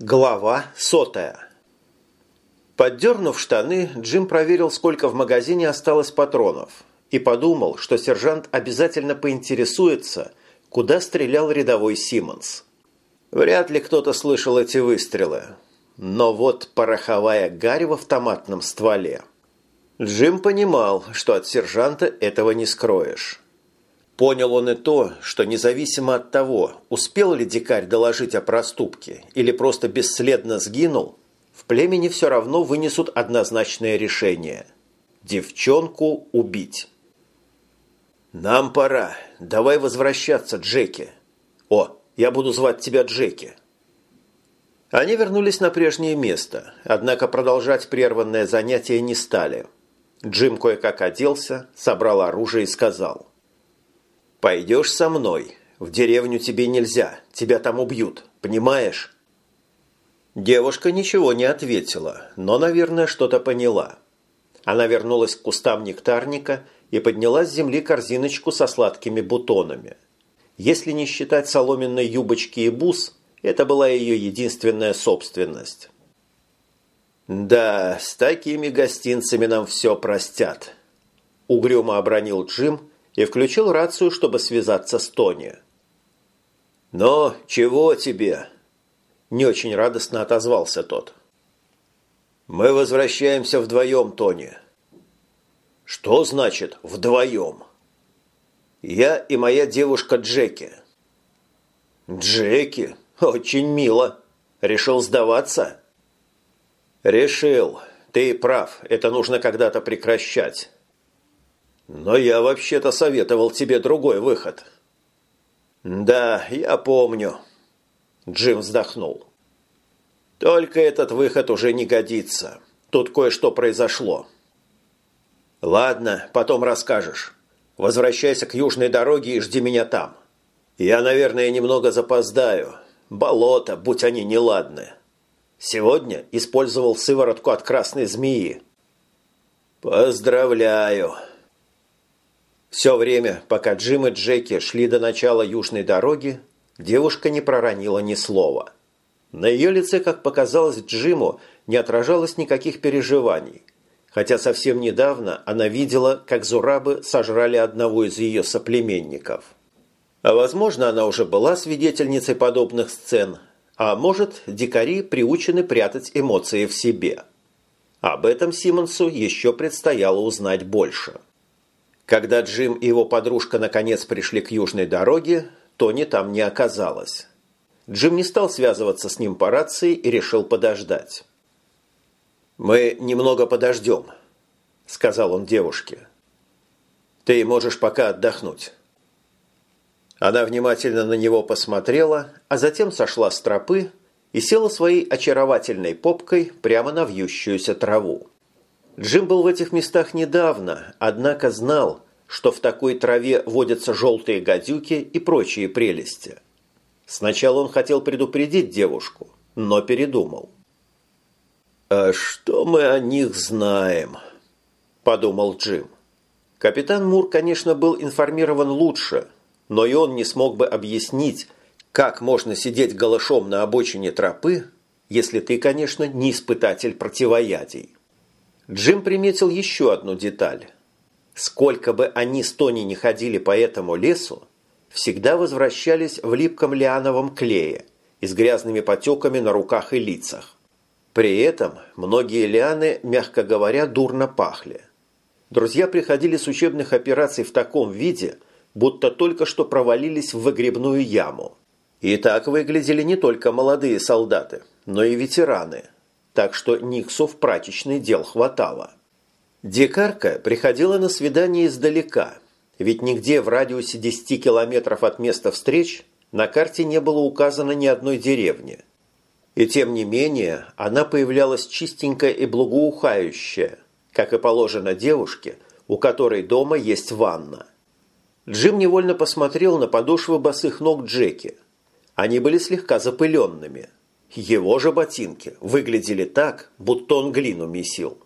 Глава сотая. Поддернув штаны, Джим проверил, сколько в магазине осталось патронов, и подумал, что сержант обязательно поинтересуется, куда стрелял рядовой Симмонс. Вряд ли кто-то слышал эти выстрелы. Но вот пороховая гарь в автоматном стволе. Джим понимал, что от сержанта этого не скроешь. Понял он и то, что независимо от того, успел ли дикарь доложить о проступке или просто бесследно сгинул, в племени все равно вынесут однозначное решение – девчонку убить. «Нам пора. Давай возвращаться, Джеки. О, я буду звать тебя Джеки». Они вернулись на прежнее место, однако продолжать прерванное занятие не стали. Джим кое-как оделся, собрал оружие и сказал – «Пойдешь со мной. В деревню тебе нельзя. Тебя там убьют. Понимаешь?» Девушка ничего не ответила, но, наверное, что-то поняла. Она вернулась к кустам нектарника и подняла с земли корзиночку со сладкими бутонами. Если не считать соломенной юбочки и бус, это была ее единственная собственность. «Да, с такими гостинцами нам все простят», – угрюмо обронил Джим и включил рацию, чтобы связаться с Тони. «Но чего тебе?» – не очень радостно отозвался тот. «Мы возвращаемся вдвоем, Тони». «Что значит «вдвоем»?» «Я и моя девушка Джеки». «Джеки? Очень мило. Решил сдаваться?» «Решил. Ты прав. Это нужно когда-то прекращать. Но я вообще-то советовал тебе другой выход. Да, я помню. Джим вздохнул. Только этот выход уже не годится. Тут кое-что произошло. Ладно, потом расскажешь. Возвращайся к южной дороге и жди меня там. Я, наверное, немного запоздаю. Болото, будь они неладны. Сегодня использовал сыворотку от красной змеи. Поздравляю. Все время, пока Джим и Джеки шли до начала южной дороги, девушка не проронила ни слова. На ее лице, как показалось Джиму, не отражалось никаких переживаний, хотя совсем недавно она видела, как зурабы сожрали одного из ее соплеменников. А возможно, она уже была свидетельницей подобных сцен, а может, дикари приучены прятать эмоции в себе. Об этом Симонсу еще предстояло узнать больше. Когда Джим и его подружка наконец пришли к южной дороге, Тони там не оказалось. Джим не стал связываться с ним по рации и решил подождать. «Мы немного подождем», – сказал он девушке. «Ты можешь пока отдохнуть». Она внимательно на него посмотрела, а затем сошла с тропы и села своей очаровательной попкой прямо на вьющуюся траву. Джим был в этих местах недавно, однако знал, что в такой траве водятся желтые гадюки и прочие прелести. Сначала он хотел предупредить девушку, но передумал. «А что мы о них знаем?» – подумал Джим. Капитан Мур, конечно, был информирован лучше, но и он не смог бы объяснить, как можно сидеть голышом на обочине тропы, если ты, конечно, не испытатель противоядий. Джим приметил еще одну деталь. Сколько бы они с Тони не ходили по этому лесу, всегда возвращались в липком лиановом клее и с грязными потеками на руках и лицах. При этом многие лианы, мягко говоря, дурно пахли. Друзья приходили с учебных операций в таком виде, будто только что провалились в выгребную яму. И так выглядели не только молодые солдаты, но и ветераны – так что Никсу в прачечный дел хватало. Дикарка приходила на свидание издалека, ведь нигде в радиусе 10 километров от места встреч на карте не было указано ни одной деревни. И тем не менее она появлялась чистенькая и благоухающая, как и положено девушке, у которой дома есть ванна. Джим невольно посмотрел на подошвы босых ног Джеки. Они были слегка запыленными – его же ботинки выглядели так, будто он глину месил.